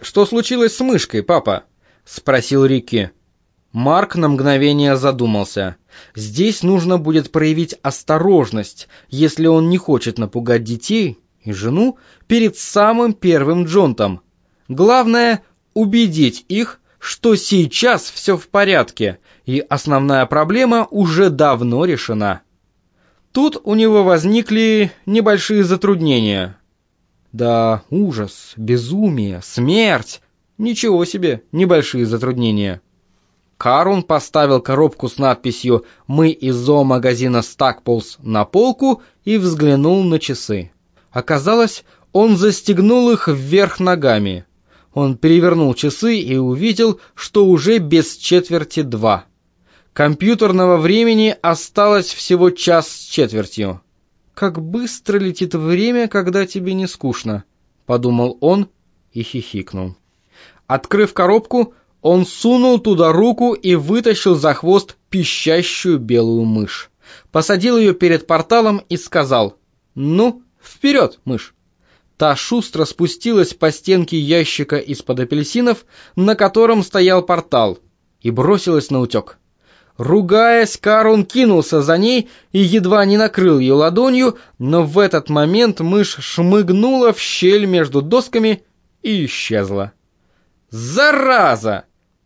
«Что случилось с мышкой, папа?» — спросил Рикки. Марк на мгновение задумался. Здесь нужно будет проявить осторожность, если он не хочет напугать детей и жену перед самым первым джонтом. Главное — убедить их, что сейчас все в порядке, и основная проблема уже давно решена. Тут у него возникли небольшие затруднения. Да, ужас, безумие, смерть. Ничего себе, небольшие затруднения. Карун поставил коробку с надписью «Мы из зоомагазина Стакполз» на полку и взглянул на часы. Оказалось, он застегнул их вверх ногами. Он перевернул часы и увидел, что уже без четверти два. Компьютерного времени осталось всего час с четвертью. «Как быстро летит время, когда тебе не скучно», — подумал он и хихикнул. Открыв коробку, он сунул туда руку и вытащил за хвост пищащую белую мышь. Посадил ее перед порталом и сказал «Ну, вперед, мышь!» Та шустро спустилась по стенке ящика из-под апельсинов, на котором стоял портал, и бросилась на утек. Ругаясь, Карун кинулся за ней и едва не накрыл ее ладонью, но в этот момент мышь шмыгнула в щель между досками и исчезла. «Зараза!»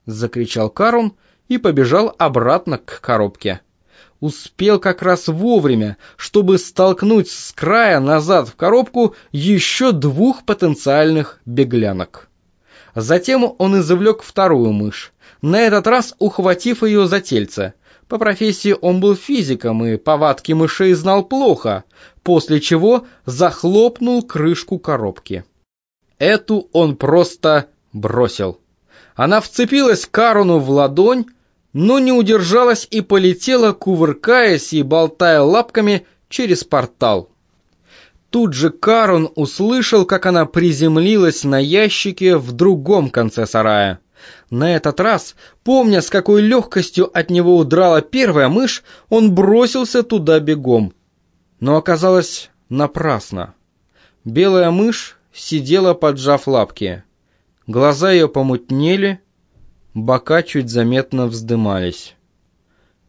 закричал Карун и побежал обратно к коробке. Успел как раз вовремя, чтобы столкнуть с края назад в коробку еще двух потенциальных беглянок. Затем он извлек вторую мышь, на этот раз ухватив ее за тельце. По профессии он был физиком и повадки мышей знал плохо, после чего захлопнул крышку коробки. Эту он просто бросил. Она вцепилась Каруну в ладонь, но не удержалась и полетела, кувыркаясь и болтая лапками через портал. Тут же Карун услышал, как она приземлилась на ящике в другом конце сарая. На этот раз, помня, с какой легкостью от него удрала первая мышь, он бросился туда бегом. Но оказалось напрасно. Белая мышь сидела, поджав лапки. Глаза ее помутнели, бока чуть заметно вздымались.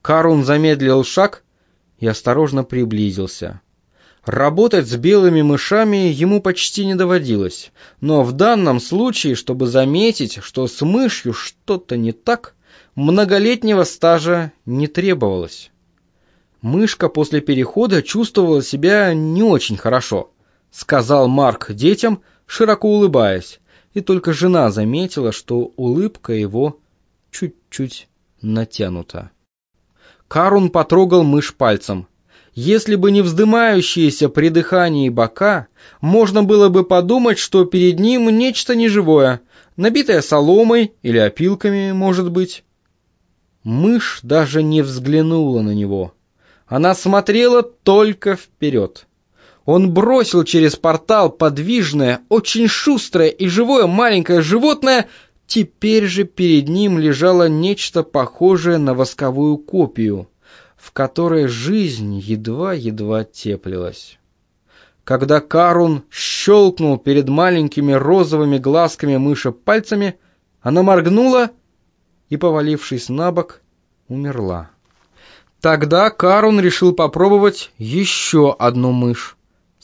Карун замедлил шаг и осторожно приблизился. Работать с белыми мышами ему почти не доводилось, но в данном случае, чтобы заметить, что с мышью что-то не так, многолетнего стажа не требовалось. Мышка после перехода чувствовала себя не очень хорошо, сказал Марк детям, широко улыбаясь, и только жена заметила, что улыбка его чуть-чуть натянута. Карун потрогал мышь пальцем. Если бы не вздымающиеся при дыхании бока, можно было бы подумать, что перед ним нечто неживое, набитое соломой или опилками, может быть. Мышь даже не взглянула на него. Она смотрела только вперед. Он бросил через портал подвижное, очень шустрое и живое маленькое животное. Теперь же перед ним лежало нечто похожее на восковую копию, в которой жизнь едва-едва теплилась. Когда Карун щелкнул перед маленькими розовыми глазками мыши пальцами, она моргнула и, повалившись на бок, умерла. Тогда Карун решил попробовать еще одну мышь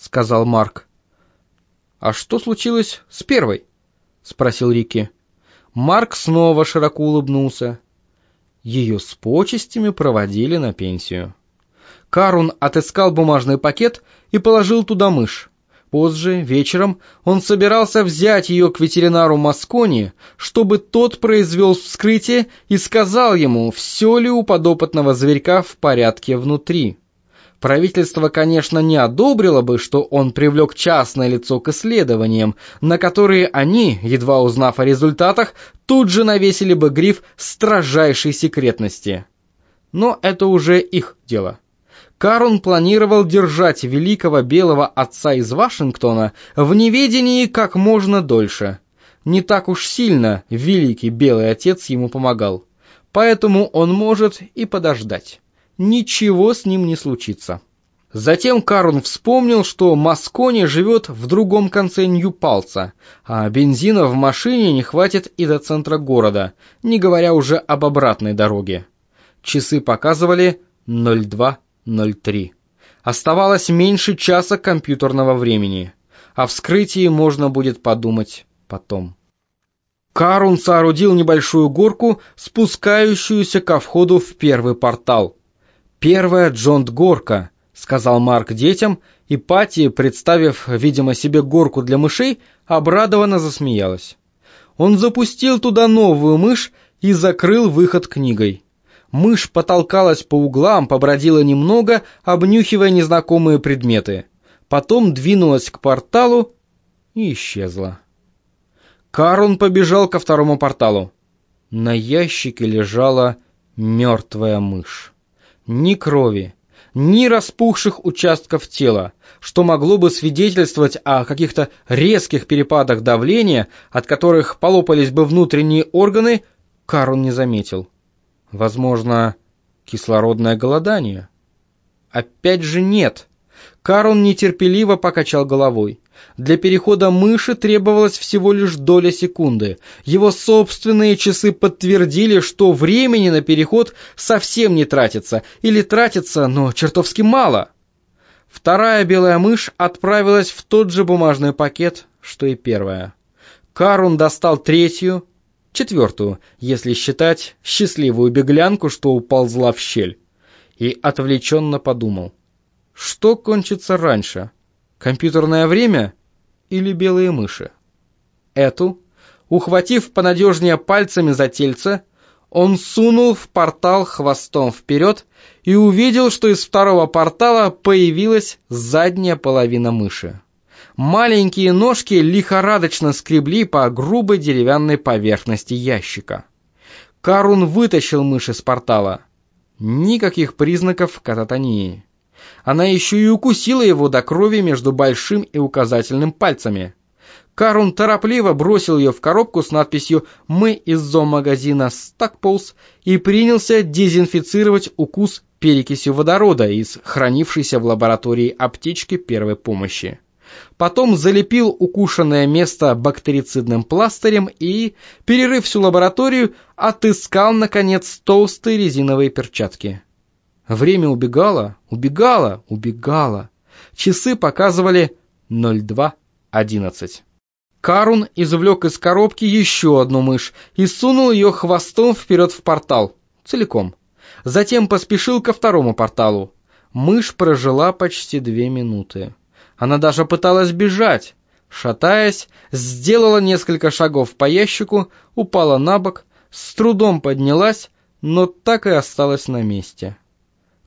сказал Марк. «А что случилось с первой?» — спросил Рики. Марк снова широко улыбнулся. Ее с почестями проводили на пенсию. Карун отыскал бумажный пакет и положил туда мышь. Позже, вечером, он собирался взять ее к ветеринару Маскони, чтобы тот произвел вскрытие и сказал ему, все ли у подопытного зверька в порядке внутри. Правительство, конечно, не одобрило бы, что он привлек частное лицо к исследованиям, на которые они, едва узнав о результатах, тут же навесили бы гриф строжайшей секретности. Но это уже их дело. Карун планировал держать великого белого отца из Вашингтона в неведении как можно дольше. Не так уж сильно великий белый отец ему помогал. Поэтому он может и подождать ничего с ним не случится. Затем Карун вспомнил, что Маскони живет в другом конце Нью-Палца, а бензина в машине не хватит и до центра города, не говоря уже об обратной дороге. Часы показывали 02.03. Оставалось меньше часа компьютерного времени. О вскрытии можно будет подумать потом. Карун соорудил небольшую горку, спускающуюся ко входу в первый портал. Первая Джонт-горка — сказал Марк детям, и Пати, представив, видимо, себе горку для мышей, обрадованно засмеялась. Он запустил туда новую мышь и закрыл выход книгой. Мышь потолкалась по углам, побродила немного, обнюхивая незнакомые предметы. Потом двинулась к порталу и исчезла. Карун побежал ко второму порталу. На ящике лежала мертвая мышь. Ни крови, ни распухших участков тела, что могло бы свидетельствовать о каких-то резких перепадах давления, от которых полопались бы внутренние органы, Карун не заметил. Возможно, кислородное голодание? Опять же нет. Карун нетерпеливо покачал головой. Для перехода мыши требовалось всего лишь доля секунды. Его собственные часы подтвердили, что времени на переход совсем не тратится, или тратится, но чертовски мало. Вторая белая мышь отправилась в тот же бумажный пакет, что и первая. Карун достал третью, четвертую, если считать счастливую беглянку, что уползла в щель, и отвлеченно подумал, что кончится раньше — Компьютерное время или белые мыши? Эту, ухватив понадежнее пальцами за тельце, он сунул в портал хвостом вперед и увидел, что из второго портала появилась задняя половина мыши. Маленькие ножки лихорадочно скребли по грубой деревянной поверхности ящика. Карун вытащил мышь из портала. Никаких признаков кататонии. Она еще и укусила его до крови между большим и указательным пальцами. Карун торопливо бросил ее в коробку с надписью «Мы из зоомагазина Стакполз» и принялся дезинфицировать укус перекисью водорода из хранившейся в лаборатории аптечки первой помощи. Потом залепил укушенное место бактерицидным пластырем и, перерыв всю лабораторию, отыскал, наконец, толстые резиновые перчатки. Время убегало, убегало, убегало. Часы показывали 02.11. Карун извлек из коробки еще одну мышь и сунул ее хвостом вперед в портал, целиком. Затем поспешил ко второму порталу. Мышь прожила почти две минуты. Она даже пыталась бежать. Шатаясь, сделала несколько шагов по ящику, упала на бок, с трудом поднялась, но так и осталась на месте.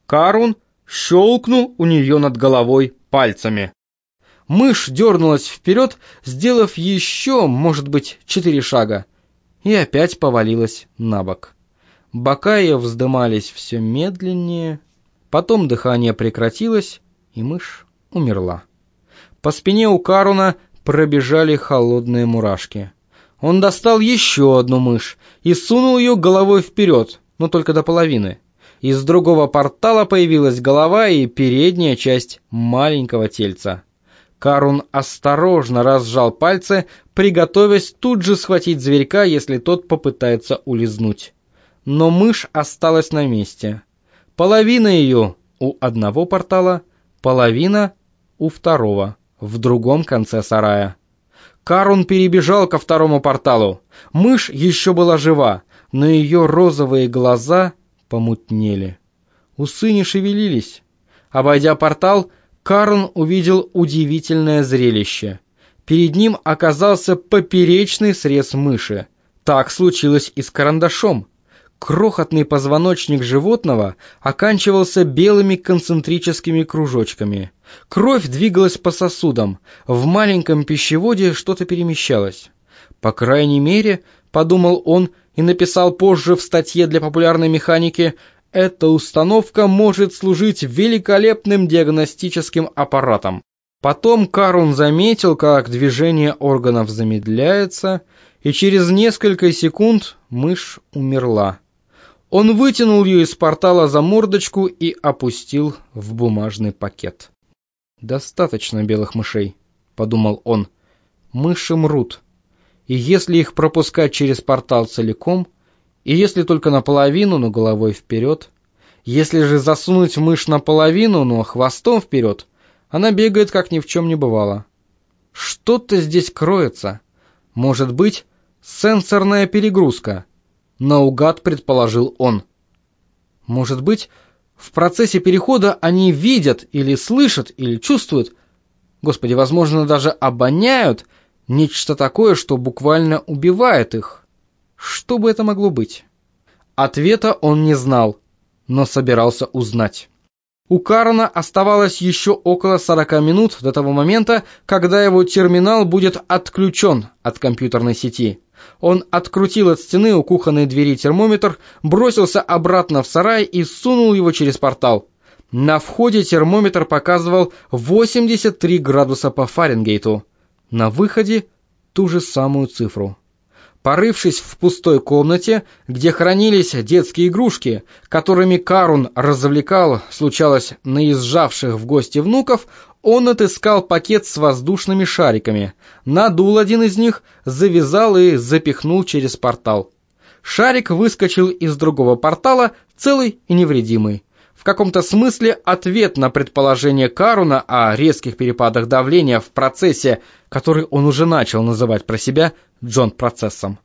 Карун щелкнул у нее над головой пальцами. Мышь дернулась вперед, сделав еще, может быть, четыре шага, и опять повалилась на бок. Бока ее вздымались все медленнее, потом дыхание прекратилось, и мышь умерла. По спине у Каруна пробежали холодные мурашки. Он достал еще одну мышь и сунул ее головой вперед, но только до половины. Из другого портала появилась голова и передняя часть маленького тельца. Карун осторожно разжал пальцы, приготовясь тут же схватить зверька, если тот попытается улизнуть. Но мышь осталась на месте. Половина ее у одного портала, половина у второго, в другом конце сарая. Карун перебежал ко второму порталу. Мышь еще была жива, но ее розовые глаза помутнели. Усы не шевелились. Обойдя портал, Карн увидел удивительное зрелище. Перед ним оказался поперечный срез мыши. Так случилось и с карандашом. Крохотный позвоночник животного оканчивался белыми концентрическими кружочками. Кровь двигалась по сосудам. В маленьком пищеводе что-то перемещалось. По крайней мере, подумал он, и написал позже в статье для популярной механики «Эта установка может служить великолепным диагностическим аппаратом». Потом Карун заметил, как движение органов замедляется, и через несколько секунд мышь умерла. Он вытянул ее из портала за мордочку и опустил в бумажный пакет. «Достаточно белых мышей», — подумал он. «Мыши мрут. И если их пропускать через портал целиком, и если только наполовину, но головой вперед, если же засунуть мышь наполовину, но хвостом вперед, она бегает, как ни в чем не бывало. Что-то здесь кроется. Может быть, сенсорная перегрузка. Наугад предположил он. Может быть, в процессе перехода они видят или слышат или чувствуют, господи, возможно, даже обоняют нечто такое, что буквально убивает их. Что бы это могло быть? Ответа он не знал, но собирался узнать. У Карна оставалось еще около 40 минут до того момента, когда его терминал будет отключен от компьютерной сети. Он открутил от стены у кухонной двери термометр, бросился обратно в сарай и сунул его через портал. На входе термометр показывал 83 градуса по Фаренгейту. На выходе ту же самую цифру. Порывшись в пустой комнате, где хранились детские игрушки, которыми Карун развлекал, случалось, наезжавших в гости внуков, он отыскал пакет с воздушными шариками, надул один из них, завязал и запихнул через портал. Шарик выскочил из другого портала, целый и невредимый. В каком-то смысле ответ на предположение Каруна о резких перепадах давления в процессе, который он уже начал называть про себя Джон-процессом.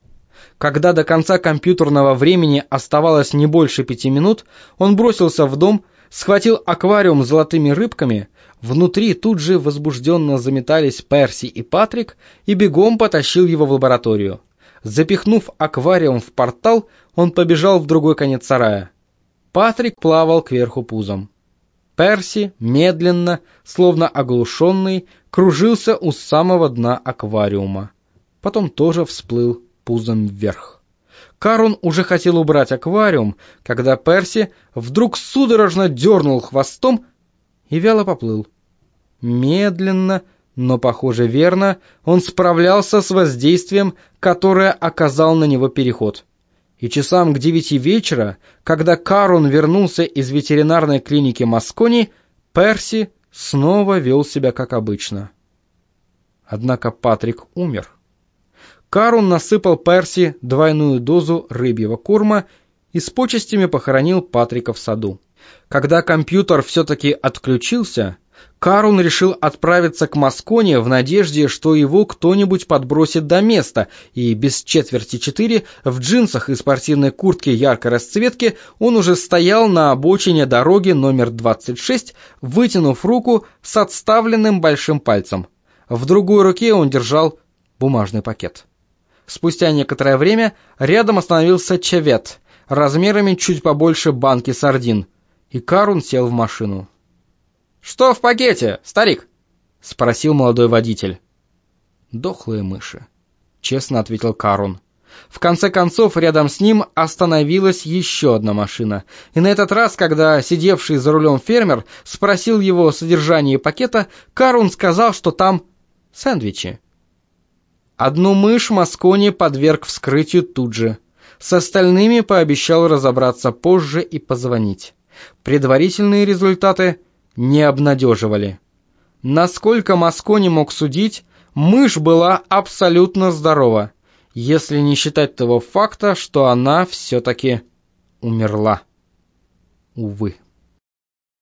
Когда до конца компьютерного времени оставалось не больше пяти минут, он бросился в дом, схватил аквариум с золотыми рыбками, внутри тут же возбужденно заметались Перси и Патрик и бегом потащил его в лабораторию. Запихнув аквариум в портал, он побежал в другой конец сарая. Патрик плавал кверху пузом. Перси, медленно, словно оглушенный, кружился у самого дна аквариума. Потом тоже всплыл пузом вверх. Карун уже хотел убрать аквариум, когда Перси вдруг судорожно дернул хвостом и вяло поплыл. Медленно, но, похоже, верно, он справлялся с воздействием, которое оказал на него переход. И часам к девяти вечера, когда Карун вернулся из ветеринарной клиники Маскони, Перси снова вел себя как обычно. Однако Патрик умер. Карун насыпал Перси двойную дозу рыбьего корма и с почестями похоронил Патрика в саду. Когда компьютер все-таки отключился, Карун решил отправиться к Масконе в надежде, что его кто-нибудь подбросит до места, и без четверти четыре в джинсах и спортивной куртке яркой расцветки он уже стоял на обочине дороги номер 26, вытянув руку с отставленным большим пальцем. В другой руке он держал бумажный пакет. Спустя некоторое время рядом остановился чавет, размерами чуть побольше банки сардин, и Карун сел в машину. «Что в пакете, старик?» — спросил молодой водитель. «Дохлые мыши», — честно ответил Карун. В конце концов, рядом с ним остановилась еще одна машина. И на этот раз, когда сидевший за рулем фермер спросил его о содержании пакета, Карун сказал, что там сэндвичи. Одну мышь Маскони подверг вскрытию тут же. С остальными пообещал разобраться позже и позвонить. Предварительные результаты не обнадеживали. Насколько Маскони мог судить, мышь была абсолютно здорова, если не считать того факта, что она все-таки умерла. Увы.